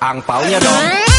ang pau niya doon.